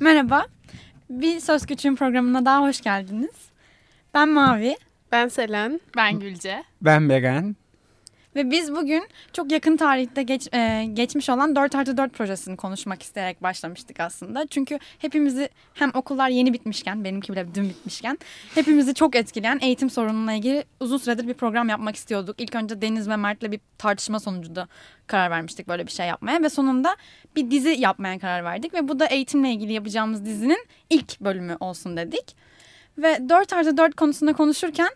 Merhaba. Bir Söz Küçüğün programına daha hoş geldiniz. Ben Mavi. Ben Selen. Ben Gülce. Ben Beren. Ve biz bugün çok yakın tarihte geç, e, geçmiş olan 4 artı 4 projesini konuşmak isteyerek başlamıştık aslında. Çünkü hepimizi hem okullar yeni bitmişken, benimki bile dün bitmişken, hepimizi çok etkileyen eğitim sorununa ilgili uzun süredir bir program yapmak istiyorduk. İlk önce Deniz ve Mert'le bir tartışma sonucunda karar vermiştik böyle bir şey yapmaya. Ve sonunda bir dizi yapmaya karar verdik. Ve bu da eğitimle ilgili yapacağımız dizinin ilk bölümü olsun dedik. Ve 4 artı 4 konusunda konuşurken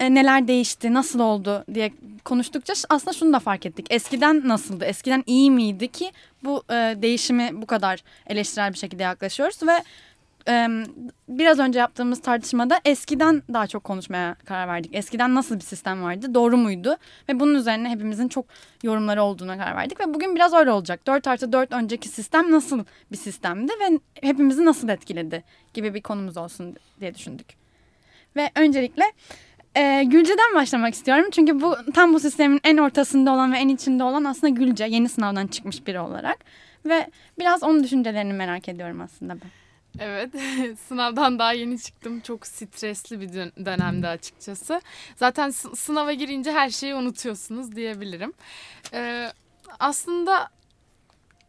e, neler değişti, nasıl oldu diye konuştukça aslında şunu da fark ettik. Eskiden nasıldı, eskiden iyi miydi ki bu e, değişimi bu kadar eleştirel bir şekilde yaklaşıyoruz ve e, biraz önce yaptığımız tartışmada eskiden daha çok konuşmaya karar verdik. Eskiden nasıl bir sistem vardı, doğru muydu ve bunun üzerine hepimizin çok yorumları olduğuna karar verdik ve bugün biraz öyle olacak. 4 artı 4 önceki sistem nasıl bir sistemdi ve hepimizi nasıl etkiledi gibi bir konumuz olsun diye düşündük. Ve öncelikle ee, Gülce'den başlamak istiyorum. Çünkü bu tam bu sistemin en ortasında olan ve en içinde olan aslında Gülce. Yeni sınavdan çıkmış biri olarak. Ve biraz onun düşüncelerini merak ediyorum aslında ben. Evet, sınavdan daha yeni çıktım. Çok stresli bir dönemde açıkçası. Zaten sınava girince her şeyi unutuyorsunuz diyebilirim. Ee, aslında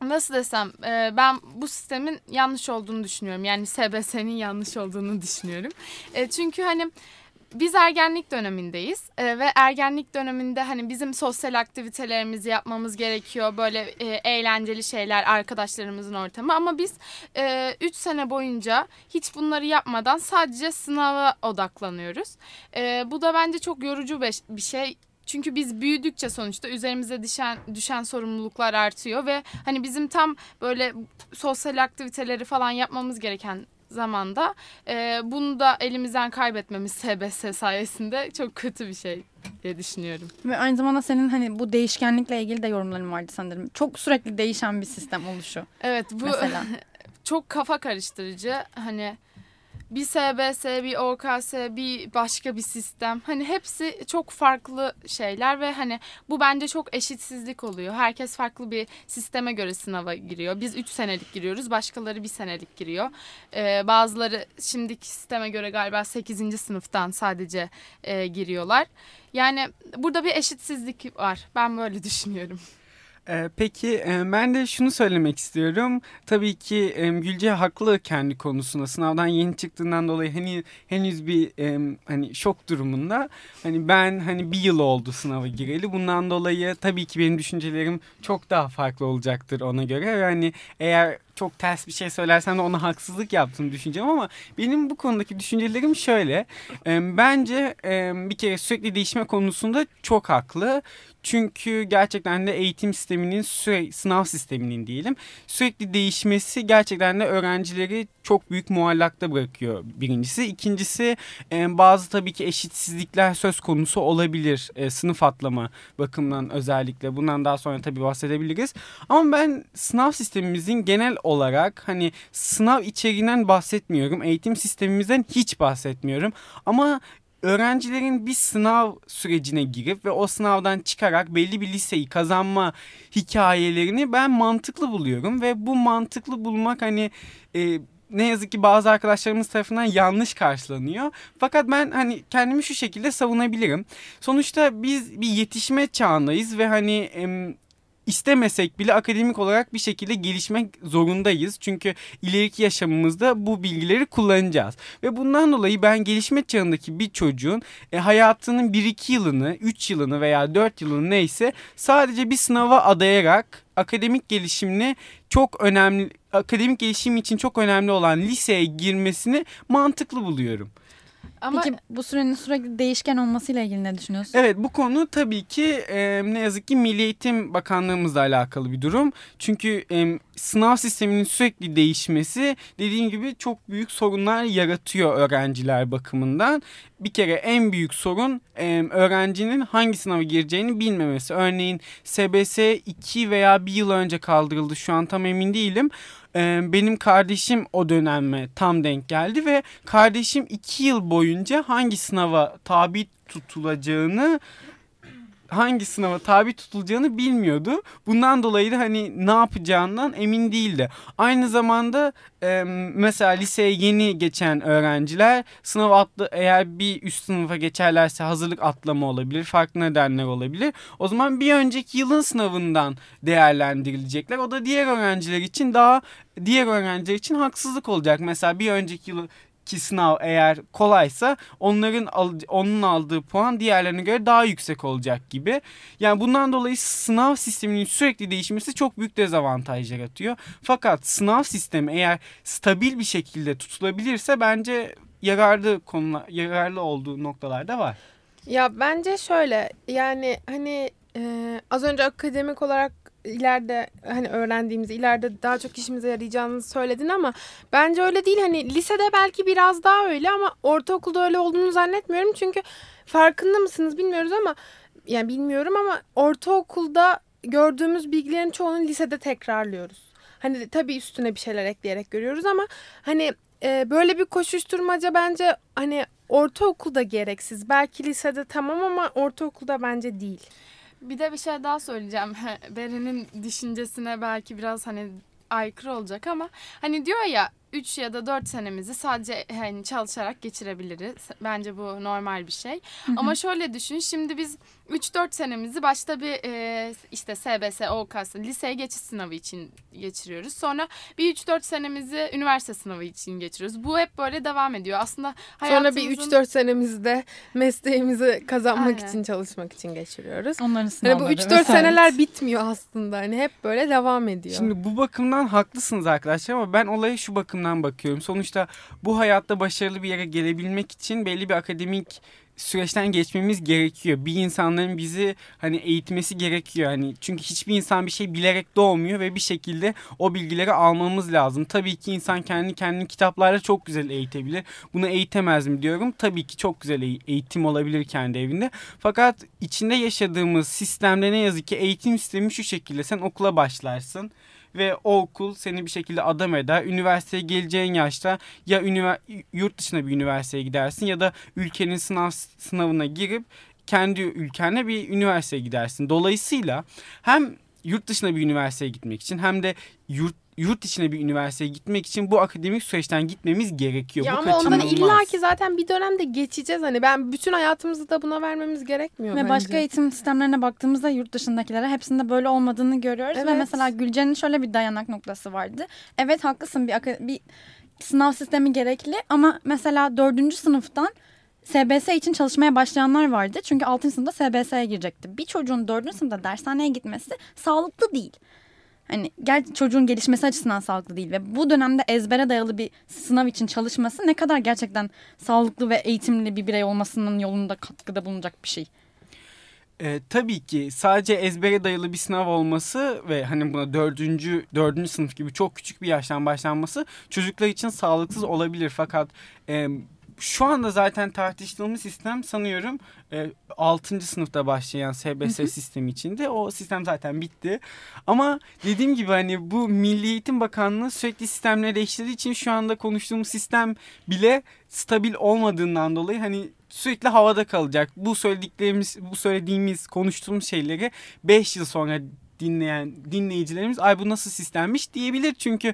nasıl desem e, ben bu sistemin yanlış olduğunu düşünüyorum. Yani SBS'nin yanlış olduğunu düşünüyorum. E, çünkü hani biz ergenlik dönemindeyiz ee, ve ergenlik döneminde hani bizim sosyal aktivitelerimizi yapmamız gerekiyor. Böyle e, eğlenceli şeyler arkadaşlarımızın ortamı ama biz 3 e, sene boyunca hiç bunları yapmadan sadece sınava odaklanıyoruz. E, bu da bence çok yorucu bir şey. Çünkü biz büyüdükçe sonuçta üzerimize düşen düşen sorumluluklar artıyor ve hani bizim tam böyle sosyal aktiviteleri falan yapmamız gereken zamanda e, bunu da elimizden kaybetmemiz SBS sayesinde çok kötü bir şey diye düşünüyorum. Ve aynı zamanda senin hani bu değişkenlikle ilgili de yorumların vardı sanırım. Çok sürekli değişen bir sistem oluşu. Evet bu mesela. çok kafa karıştırıcı. Hani bir SBS, bir OKS, bir başka bir sistem. Hani hepsi çok farklı şeyler ve hani bu bence çok eşitsizlik oluyor. Herkes farklı bir sisteme göre sınava giriyor. Biz 3 senelik giriyoruz, başkaları bir senelik giriyor. Ee, bazıları şimdiki sisteme göre galiba 8. sınıftan sadece e, giriyorlar. Yani burada bir eşitsizlik var. Ben böyle düşünüyorum. Ee, peki e, ben de şunu söylemek istiyorum. Tabii ki e, Gülce haklı kendi konusunda. Sınavdan yeni çıktığından dolayı hani henüz bir e, hani şok durumunda. Hani ben hani bir yıl oldu sınava gireli. Bundan dolayı tabii ki benim düşüncelerim çok daha farklı olacaktır ona göre. Yani eğer çok ters bir şey söylersem de ona haksızlık yaptığını düşüneceğim ama benim bu konudaki düşüncelerim şöyle. E, bence e, bir kere sürekli değişme konusunda çok haklı. Çünkü gerçekten de eğitim sisteminin süre, sınav sisteminin diyelim sürekli değişmesi gerçekten de öğrencileri çok büyük muallakta bırakıyor birincisi. İkincisi bazı tabii ki eşitsizlikler söz konusu olabilir sınıf atlama bakımından özellikle. Bundan daha sonra tabii bahsedebiliriz. Ama ben sınav sistemimizin genel hani sınav içeriğinden bahsetmiyorum. Eğitim sistemimizden hiç bahsetmiyorum. Ama öğrencilerin bir sınav sürecine girip ve o sınavdan çıkarak belli bir liseyi kazanma hikayelerini ben mantıklı buluyorum ve bu mantıklı bulmak hani e, ne yazık ki bazı arkadaşlarımız tarafından yanlış karşılanıyor. Fakat ben hani kendimi şu şekilde savunabilirim. Sonuçta biz bir yetişme çağındayız ve hani em, istemesek bile akademik olarak bir şekilde gelişmek zorundayız. Çünkü ileriki yaşamımızda bu bilgileri kullanacağız. Ve bundan dolayı ben gelişme çağındaki bir çocuğun e, hayatının 1-2 yılını, 3 yılını veya 4 yılını neyse sadece bir sınava adayarak akademik gelişimini çok önemli akademik gelişim için çok önemli olan liseye girmesini mantıklı buluyorum. Ama... Peki bu sürenin sürekli değişken olmasıyla ilgili ne düşünüyorsun? Evet bu konu tabii ki e, ne yazık ki Milli Eğitim Bakanlığımızla alakalı bir durum. Çünkü e, sınav sisteminin sürekli değişmesi dediğim gibi çok büyük sorunlar yaratıyor öğrenciler bakımından. Bir kere en büyük sorun e, öğrencinin hangi sınava gireceğini bilmemesi. Örneğin SBS 2 veya bir yıl önce kaldırıldı şu an tam emin değilim benim kardeşim o döneme tam denk geldi ve kardeşim iki yıl boyunca hangi sınava tabi tutulacağını hangi sınava tabi tutulacağını bilmiyordu. Bundan dolayı da hani ne yapacağından emin değildi. Aynı zamanda e, mesela liseye yeni geçen öğrenciler sınav atlı eğer bir üst sınıfa geçerlerse hazırlık atlama olabilir. Farklı nedenler olabilir. O zaman bir önceki yılın sınavından değerlendirilecekler. O da diğer öğrenciler için daha diğer öğrenciler için haksızlık olacak. Mesela bir önceki yılı ki sınav eğer kolaysa onların onun aldığı puan diğerlerine göre daha yüksek olacak gibi. Yani bundan dolayı sınav sisteminin sürekli değişmesi çok büyük dezavantaj yaratıyor. Fakat sınav sistemi eğer stabil bir şekilde tutulabilirse bence yararlı konular yararlı olduğu noktalarda var. Ya bence şöyle yani hani e, az önce akademik olarak ileride hani öğrendiğimiz ileride daha çok işimize yarayacağını söyledin ama bence öyle değil. Hani lisede belki biraz daha öyle ama ortaokulda öyle olduğunu zannetmiyorum. Çünkü farkında mısınız bilmiyoruz ama yani bilmiyorum ama ortaokulda gördüğümüz bilgilerin çoğunu lisede tekrarlıyoruz. Hani tabii üstüne bir şeyler ekleyerek görüyoruz ama hani e, böyle bir koşuşturmaca bence hani ortaokulda gereksiz. Belki lisede tamam ama ortaokulda bence değil. Bir de bir şey daha söyleyeceğim. Beren'in düşüncesine belki biraz hani aykırı olacak ama hani diyor ya 3 ya da 4 senemizi sadece hani çalışarak geçirebiliriz. Bence bu normal bir şey. Hı hı. Ama şöyle düşün. Şimdi biz 3-4 senemizi başta bir e, işte SBS, OKS, liseye geçiş sınavı için geçiriyoruz. Sonra bir 3-4 senemizi üniversite sınavı için geçiriyoruz. Bu hep böyle devam ediyor. Aslında hayatımızın... Sonra bir 3-4 senemizde mesleğimizi kazanmak Aynen. için çalışmak için geçiriyoruz. Onların sınavları. Yani bu 3-4 seneler bitmiyor aslında. Hani hep böyle devam ediyor. Şimdi bu bakımdan haklısınız arkadaşlar ama ben olayı şu bakımdan bakıyorum. Sonuçta bu hayatta başarılı bir yere gelebilmek için belli bir akademik süreçten geçmemiz gerekiyor. Bir insanların bizi hani eğitmesi gerekiyor. Hani çünkü hiçbir insan bir şey bilerek doğmuyor ve bir şekilde o bilgileri almamız lazım. Tabii ki insan kendi kendini kitaplarla çok güzel eğitebilir. Bunu eğitemez mi diyorum. Tabii ki çok güzel eğitim olabilir kendi evinde. Fakat içinde yaşadığımız sistemde ne yazık ki eğitim sistemi şu şekilde. Sen okula başlarsın ve o okul seni bir şekilde adam eder. Üniversiteye geleceğin yaşta ya üniver yurt dışına bir üniversiteye gidersin ya da ülkenin sınav sınavına girip kendi ülkene bir üniversiteye gidersin. Dolayısıyla hem yurt dışına bir üniversiteye gitmek için hem de yurt yurt içine bir üniversiteye gitmek için bu akademik süreçten gitmemiz gerekiyor. Ya bu ama ondan illa ki zaten bir dönemde geçeceğiz. Hani ben bütün hayatımızı da buna vermemiz gerekmiyor Ve bence. başka eğitim sistemlerine baktığımızda yurt dışındakilere hepsinde böyle olmadığını görüyoruz. Evet. Ve mesela Gülce'nin şöyle bir dayanak noktası vardı. Evet haklısın bir, bir sınav sistemi gerekli ama mesela dördüncü sınıftan SBS için çalışmaya başlayanlar vardı. Çünkü 6. sınıfta SBS'ye girecekti. Bir çocuğun 4. sınıfta dershaneye gitmesi sağlıklı değil hani gel çocuğun gelişmesi açısından sağlıklı değil ve bu dönemde ezbere dayalı bir sınav için çalışması ne kadar gerçekten sağlıklı ve eğitimli bir birey olmasının yolunda katkıda bulunacak bir şey. E, tabii ki sadece ezbere dayalı bir sınav olması ve hani buna dördüncü, dördüncü sınıf gibi çok küçük bir yaştan başlanması çocuklar için sağlıksız olabilir. Fakat e, şu anda zaten tartıştığımız sistem sanıyorum e, 6. sınıfta başlayan SBS sistemi içinde. O sistem zaten bitti. Ama dediğim gibi hani bu Milli Eğitim Bakanlığı sürekli sistemleri değiştirdiği için şu anda konuştuğumuz sistem bile stabil olmadığından dolayı hani sürekli havada kalacak. Bu söylediklerimiz, bu söylediğimiz, konuştuğumuz şeyleri 5 yıl sonra dinleyen dinleyicilerimiz ay bu nasıl sistemmiş diyebilir. Çünkü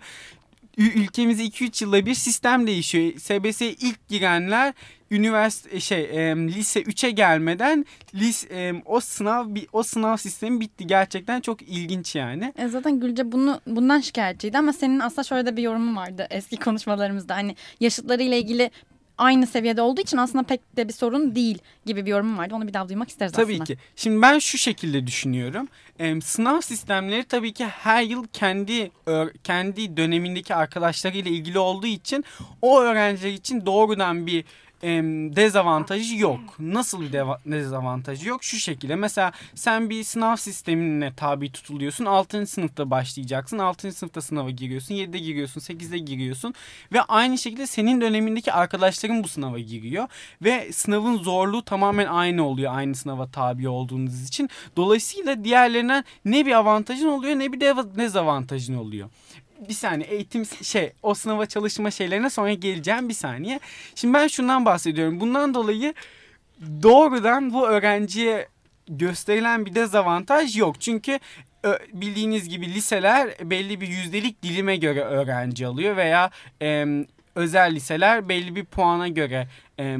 ülkemizde 2-3 yılda bir sistem değişiyor. SBS'ye ilk girenler üniversite şey e, lise 3'e gelmeden lise e, o sınav o sınav sistemi bitti gerçekten çok ilginç yani. E zaten Gülce bunu bundan şikayetçiydi ama senin aslında şöyle de bir yorumun vardı eski konuşmalarımızda hani yaşıtlarıyla ilgili aynı seviyede olduğu için aslında pek de bir sorun değil gibi bir yorum vardı. Onu bir daha duymak isteriz tabii aslında. Tabii ki. Şimdi ben şu şekilde düşünüyorum. Ee, sınav sistemleri tabii ki her yıl kendi kendi dönemindeki arkadaşlarıyla ilgili olduğu için o öğrenciler için doğrudan bir e, dezavantajı yok. Nasıl bir dezavantajı yok? Şu şekilde mesela sen bir sınav sistemine tabi tutuluyorsun. 6. sınıfta başlayacaksın. 6. sınıfta sınava giriyorsun. 7'de giriyorsun. 8'de giriyorsun. Ve aynı şekilde senin dönemindeki arkadaşların bu sınava giriyor. Ve sınavın zorluğu tamamen aynı oluyor. Aynı sınava tabi olduğunuz için. Dolayısıyla diğerlerinden ne bir avantajın oluyor ne bir dezavantajın oluyor bir saniye eğitim şey o sınava çalışma şeylerine sonra geleceğim bir saniye. Şimdi ben şundan bahsediyorum. Bundan dolayı doğrudan bu öğrenciye gösterilen bir dezavantaj yok. Çünkü bildiğiniz gibi liseler belli bir yüzdelik dilime göre öğrenci alıyor veya e, özel liseler belli bir puana göre e,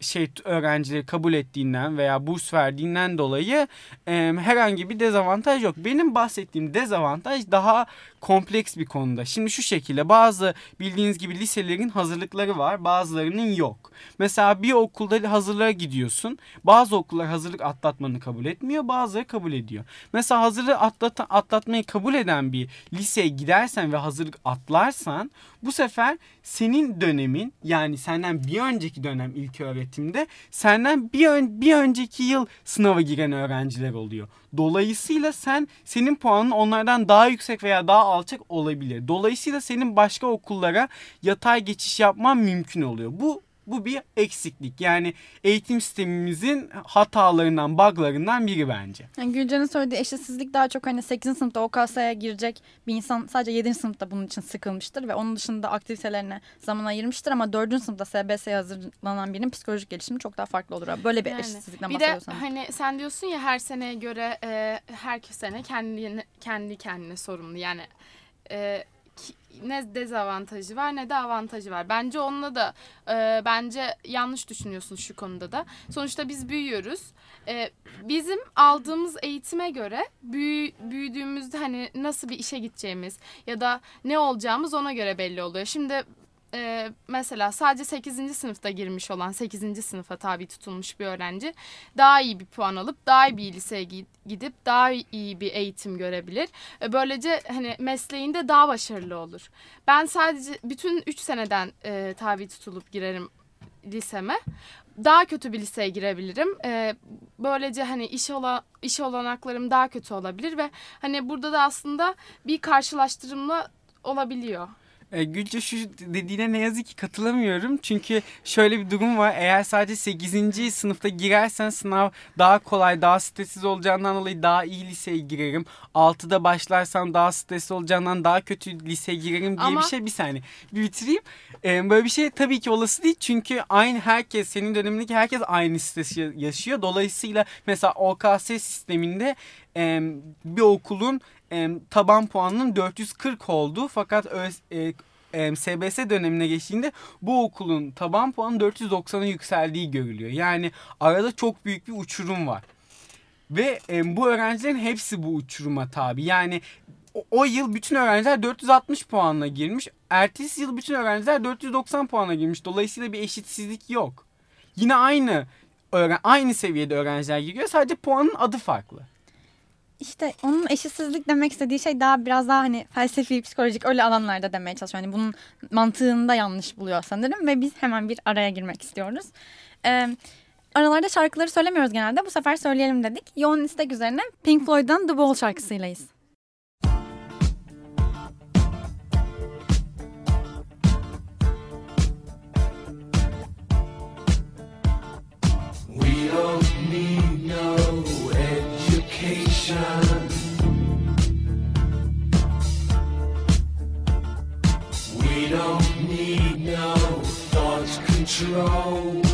şey öğrencileri kabul ettiğinden veya burs verdiğinden dolayı e, herhangi bir dezavantaj yok. Benim bahsettiğim dezavantaj daha kompleks bir konuda. Şimdi şu şekilde bazı bildiğiniz gibi liselerin hazırlıkları var bazılarının yok. Mesela bir okulda hazırlığa gidiyorsun. Bazı okullar hazırlık atlatmanı kabul etmiyor bazıları kabul ediyor. Mesela hazırlığı atlat atlatmayı kabul eden bir liseye gidersen ve hazırlık atlarsan bu sefer senin dönemin yani senden bir önceki dönem ilk öğretimde senden bir, ön, bir önceki yıl sınava giren öğrenciler oluyor. Dolayısıyla sen senin puanın onlardan daha yüksek veya daha alçak olabilir. Dolayısıyla senin başka okullara yatay geçiş yapman mümkün oluyor. Bu bu bir eksiklik. Yani eğitim sistemimizin hatalarından, buglarından biri bence. Yani Gülcan'ın söylediği eşitsizlik daha çok hani 8. sınıfta OKS'ye girecek bir insan sadece 7. sınıfta bunun için sıkılmıştır ve onun dışında aktivitelerine zaman ayırmıştır ama 4. sınıfta SBS'ye hazırlanan birinin psikolojik gelişimi çok daha farklı olur. Böyle bir yani, eşitsizlikten bir de hani sen diyorsun ya her seneye göre e, her sene kendi kendi kendine sorumlu. Yani e, ne dezavantajı var ne de avantajı var. Bence onunla da e, bence yanlış düşünüyorsun şu konuda da. Sonuçta biz büyüyoruz. E, bizim aldığımız eğitime göre büyü, büyüdüğümüzde hani nasıl bir işe gideceğimiz ya da ne olacağımız ona göre belli oluyor. Şimdi e, mesela sadece 8. sınıfta girmiş olan 8. sınıfa tabi tutulmuş bir öğrenci daha iyi bir puan alıp daha iyi bir liseye gidip daha iyi bir eğitim görebilir. E, böylece hani mesleğinde daha başarılı olur. Ben sadece bütün 3 seneden e, tabi tutulup girerim liseme. Daha kötü bir liseye girebilirim. E, böylece hani iş ola, iş olanaklarım daha kötü olabilir ve hani burada da aslında bir karşılaştırımla olabiliyor. E, Gülce şu dediğine ne yazık ki katılamıyorum. Çünkü şöyle bir durum var. Eğer sadece 8. sınıfta girersen sınav daha kolay, daha stressiz olacağından dolayı daha iyi liseye girerim. 6'da başlarsam daha stresli olacağından daha kötü liseye girerim diye Ama... bir şey. Bir saniye bir bitireyim. E, böyle bir şey tabii ki olası değil. Çünkü aynı herkes, senin dönemindeki herkes aynı stresi yaşıyor. Dolayısıyla mesela OKS sisteminde e, bir okulun e, taban puanının 440 oldu. Fakat e, e, SBS dönemine geçtiğinde bu okulun taban puanı 490'a yükseldiği görülüyor. Yani arada çok büyük bir uçurum var. Ve e, bu öğrencilerin hepsi bu uçuruma tabi. Yani o, o yıl bütün öğrenciler 460 puanla girmiş. Ertesi yıl bütün öğrenciler 490 puanla girmiş. Dolayısıyla bir eşitsizlik yok. Yine aynı öğren aynı seviyede öğrenciler giriyor. Sadece puanın adı farklı. İşte onun eşitsizlik demek istediği şey daha biraz daha hani felsefi, psikolojik öyle alanlarda demeye çalışıyor. Hani bunun mantığında yanlış buluyor sanırım ve biz hemen bir araya girmek istiyoruz. Ee, aralarda şarkıları söylemiyoruz genelde. Bu sefer söyleyelim dedik. Yoğun istek üzerine Pink Floyd'dan The Wall şarkısıylayız. We don't need We don't need no thought control.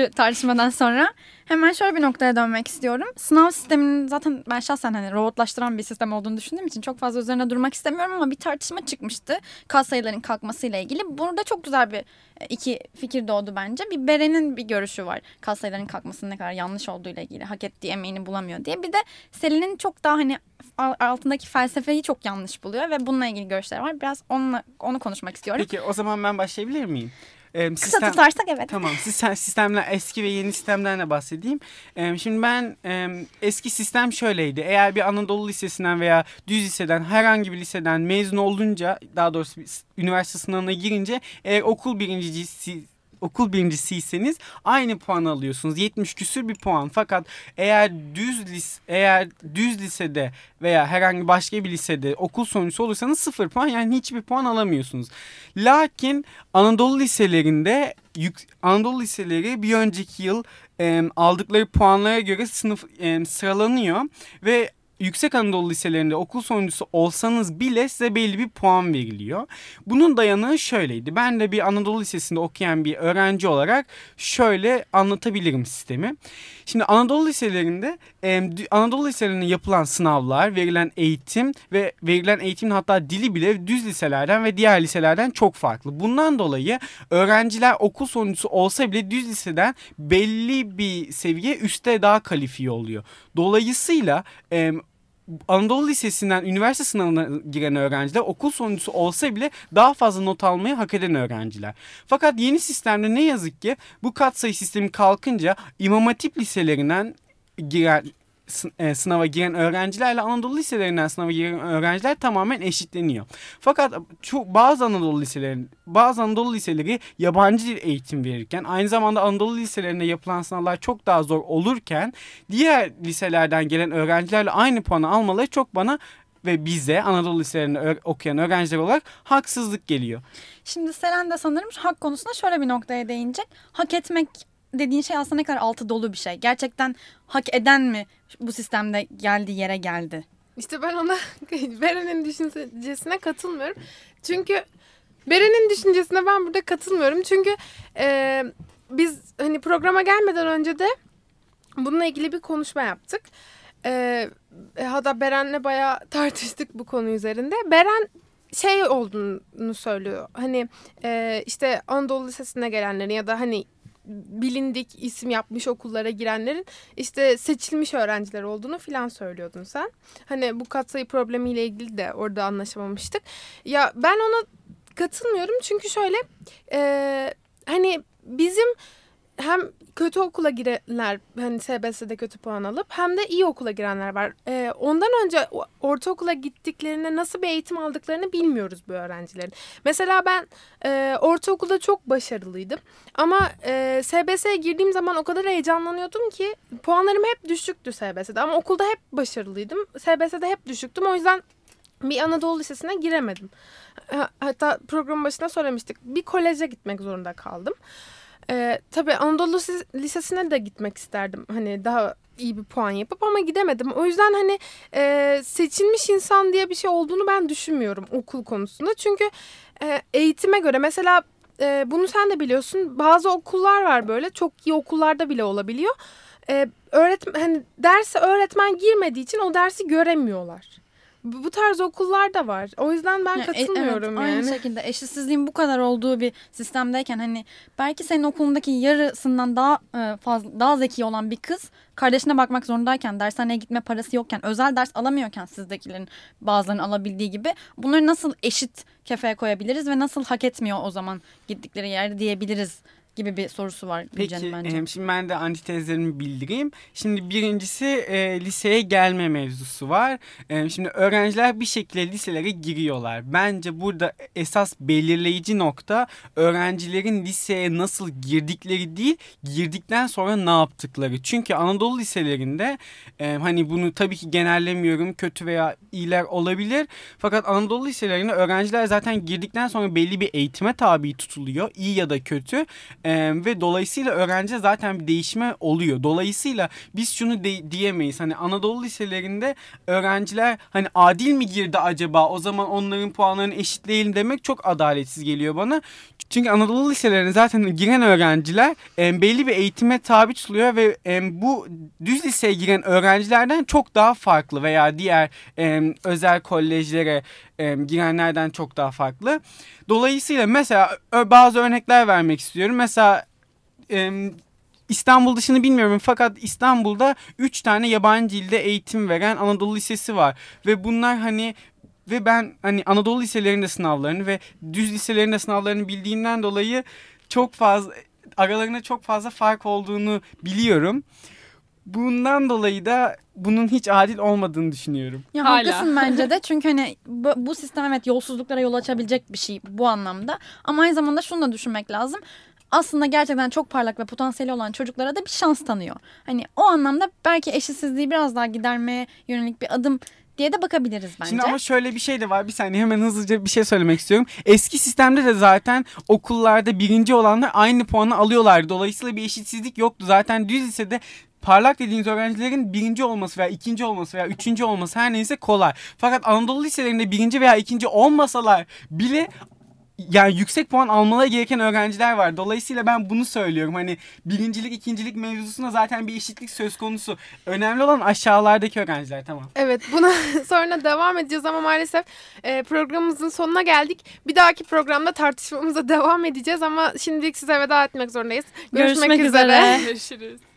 Üçlü tartışmadan sonra hemen şöyle bir noktaya dönmek istiyorum. Sınav sisteminin zaten ben şahsen hani robotlaştıran bir sistem olduğunu düşündüğüm için çok fazla üzerine durmak istemiyorum ama bir tartışma çıkmıştı. Kas sayıların kalkmasıyla ilgili. Burada çok güzel bir e, iki fikir doğdu bence. Bir Beren'in bir görüşü var. Kas sayıların kalkmasının ne kadar yanlış olduğuyla ilgili. Hak ettiği emeğini bulamıyor diye. Bir de Selin'in çok daha hani altındaki felsefeyi çok yanlış buluyor ve bununla ilgili görüşleri var. Biraz onunla, onu konuşmak istiyorum. Peki o zaman ben başlayabilir miyim? Kısa sistem, tutarsak evet. Tamam sistem, sistemler eski ve yeni sistemden de bahsedeyim. Ee, şimdi ben e, eski sistem şöyleydi. Eğer bir Anadolu Lisesi'nden veya düz liseden herhangi bir liseden mezun olunca daha doğrusu üniversite sınavına girince eğer okul birincisi okul birincisiyseniz aynı puan alıyorsunuz. 70 küsür bir puan. Fakat eğer düz lis eğer düz lisede veya herhangi başka bir lisede okul sonuncusu olursanız sıfır puan yani hiçbir puan alamıyorsunuz. Lakin Anadolu liselerinde Anadolu liseleri bir önceki yıl e, aldıkları puanlara göre sınıf e, sıralanıyor ve Yüksek Anadolu liselerinde okul sonuncusu olsanız bile size belli bir puan veriliyor. Bunun dayanığı şöyleydi. Ben de bir Anadolu Lisesi'nde okuyan bir öğrenci olarak şöyle anlatabilirim sistemi. Şimdi Anadolu liselerinde Anadolu liselerinde yapılan sınavlar, verilen eğitim ve verilen eğitimin hatta dili bile düz liselerden ve diğer liselerden çok farklı. Bundan dolayı öğrenciler okul sonuncusu olsa bile düz liseden belli bir seviye üstte daha kalifiye oluyor. Dolayısıyla Anadolu Lisesi'nden üniversite sınavına giren öğrenciler okul sonuncusu olsa bile daha fazla not almayı hak eden öğrenciler. Fakat yeni sistemde ne yazık ki bu katsayı sistemi kalkınca İmam Hatip liselerinden giren sınava giren öğrencilerle Anadolu liselerinden sınava giren öğrenciler tamamen eşitleniyor. Fakat çok bazı Anadolu liseleri bazı Anadolu liseleri yabancı dil eğitim verirken aynı zamanda Anadolu liselerinde yapılan sınavlar çok daha zor olurken diğer liselerden gelen öğrencilerle aynı puanı almaları çok bana ve bize Anadolu liselerinde okuyan öğrenciler olarak haksızlık geliyor. Şimdi Selen de sanırım hak konusunda şöyle bir noktaya değinecek. Hak etmek dediğin şey aslında ne kadar altı dolu bir şey. Gerçekten hak eden mi bu sistemde geldiği yere geldi? İşte ben ona Beren'in düşüncesine katılmıyorum. Çünkü Beren'in düşüncesine ben burada katılmıyorum. Çünkü e, biz hani programa gelmeden önce de bununla ilgili bir konuşma yaptık. E, hatta Beren'le bayağı tartıştık bu konu üzerinde. Beren şey olduğunu söylüyor. Hani e, işte Anadolu Lisesi'ne gelenlerin ya da hani bilindik isim yapmış okullara girenlerin işte seçilmiş öğrenciler olduğunu filan söylüyordun sen. Hani bu katsayı problemiyle ilgili de orada anlaşamamıştık. Ya ben ona katılmıyorum çünkü şöyle e, hani bizim hem kötü okula girenler hani SBS'de kötü puan alıp hem de iyi okula girenler var. Ee, ondan önce ortaokula gittiklerinde nasıl bir eğitim aldıklarını bilmiyoruz bu öğrencilerin. Mesela ben e, ortaokulda çok başarılıydım ama e, SBS'ye girdiğim zaman o kadar heyecanlanıyordum ki puanlarım hep düşüktü SBS'de ama okulda hep başarılıydım. SBS'de hep düşüktüm o yüzden bir Anadolu Lisesi'ne giremedim. Hatta program başında söylemiştik. Bir koleje gitmek zorunda kaldım. Ee, tabii Anadolu Lisesi'ne de gitmek isterdim. Hani daha iyi bir puan yapıp ama gidemedim. O yüzden hani e, seçilmiş insan diye bir şey olduğunu ben düşünmüyorum okul konusunda. Çünkü e, eğitime göre mesela e, bunu sen de biliyorsun bazı okullar var böyle çok iyi okullarda bile olabiliyor. E, öğretmen hani derse öğretmen girmediği için o dersi göremiyorlar. Bu tarz okullar da var. O yüzden ben katılmıyorum evet, yani. Aynı şekilde eşitsizliğin bu kadar olduğu bir sistemdeyken hani belki senin okulundaki yarısından daha e, fazla daha zeki olan bir kız kardeşine bakmak zorundayken dershaneye gitme parası yokken özel ders alamıyorken sizdekilerin bazılarının alabildiği gibi bunları nasıl eşit kefeye koyabiliriz ve nasıl hak etmiyor o zaman gittikleri yerde diyebiliriz gibi bir sorusu var Gülcan'ın bence. Peki şimdi ben de antitezlerimi bildireyim. Şimdi birincisi e, liseye gelme mevzusu var. E, şimdi öğrenciler bir şekilde liselere giriyorlar. Bence burada esas belirleyici nokta öğrencilerin liseye nasıl girdikleri değil girdikten sonra ne yaptıkları. Çünkü Anadolu liselerinde e, hani bunu tabii ki genellemiyorum kötü veya iyiler olabilir. Fakat Anadolu liselerinde öğrenciler zaten girdikten sonra belli bir eğitime tabi tutuluyor. iyi ya da kötü E, ve dolayısıyla öğrenci zaten bir değişme oluyor. Dolayısıyla biz şunu de- diyemeyiz. Hani Anadolu liselerinde öğrenciler hani adil mi girdi acaba? O zaman onların puanlarını eşitleyelim demek çok adaletsiz geliyor bana. Çünkü Anadolu liselerine zaten giren öğrenciler e, belli bir eğitime tabi tutuluyor ve e, bu düz liseye giren öğrencilerden çok daha farklı veya diğer e, özel kolejlere e, girenlerden çok daha farklı. Dolayısıyla mesela bazı örnekler vermek istiyorum. Mesela e, İstanbul dışını bilmiyorum fakat İstanbul'da 3 tane yabancı dilde eğitim veren Anadolu Lisesi var. Ve bunlar hani ve ben hani Anadolu liselerinde sınavlarını ve düz liselerinde sınavlarını bildiğimden dolayı çok fazla aralarında çok fazla fark olduğunu biliyorum. Bundan dolayı da bunun hiç adil olmadığını düşünüyorum. Ya Hala. haklısın bence de çünkü hani bu, bu sistem evet yolsuzluklara yol açabilecek bir şey bu anlamda. Ama aynı zamanda şunu da düşünmek lazım. Aslında gerçekten çok parlak ve potansiyeli olan çocuklara da bir şans tanıyor. Hani o anlamda belki eşitsizliği biraz daha gidermeye yönelik bir adım diye de bakabiliriz bence. Şimdi ama şöyle bir şey de var. Bir saniye hemen hızlıca bir şey söylemek istiyorum. Eski sistemde de zaten okullarda birinci olanlar aynı puanı alıyorlardı. Dolayısıyla bir eşitsizlik yoktu. Zaten düz lisede parlak dediğiniz öğrencilerin birinci olması veya ikinci olması veya üçüncü olması her neyse kolay. Fakat Anadolu liselerinde birinci veya ikinci olmasalar bile yani yüksek puan almaları gereken öğrenciler var. Dolayısıyla ben bunu söylüyorum. Hani birincilik, ikincilik mevzusunda zaten bir eşitlik söz konusu. Önemli olan aşağılardaki öğrenciler tamam. Evet buna sonra devam edeceğiz ama maalesef e, programımızın sonuna geldik. Bir dahaki programda tartışmamıza devam edeceğiz ama şimdilik size veda etmek zorundayız. Görüşmek üzere. Görüşürüz.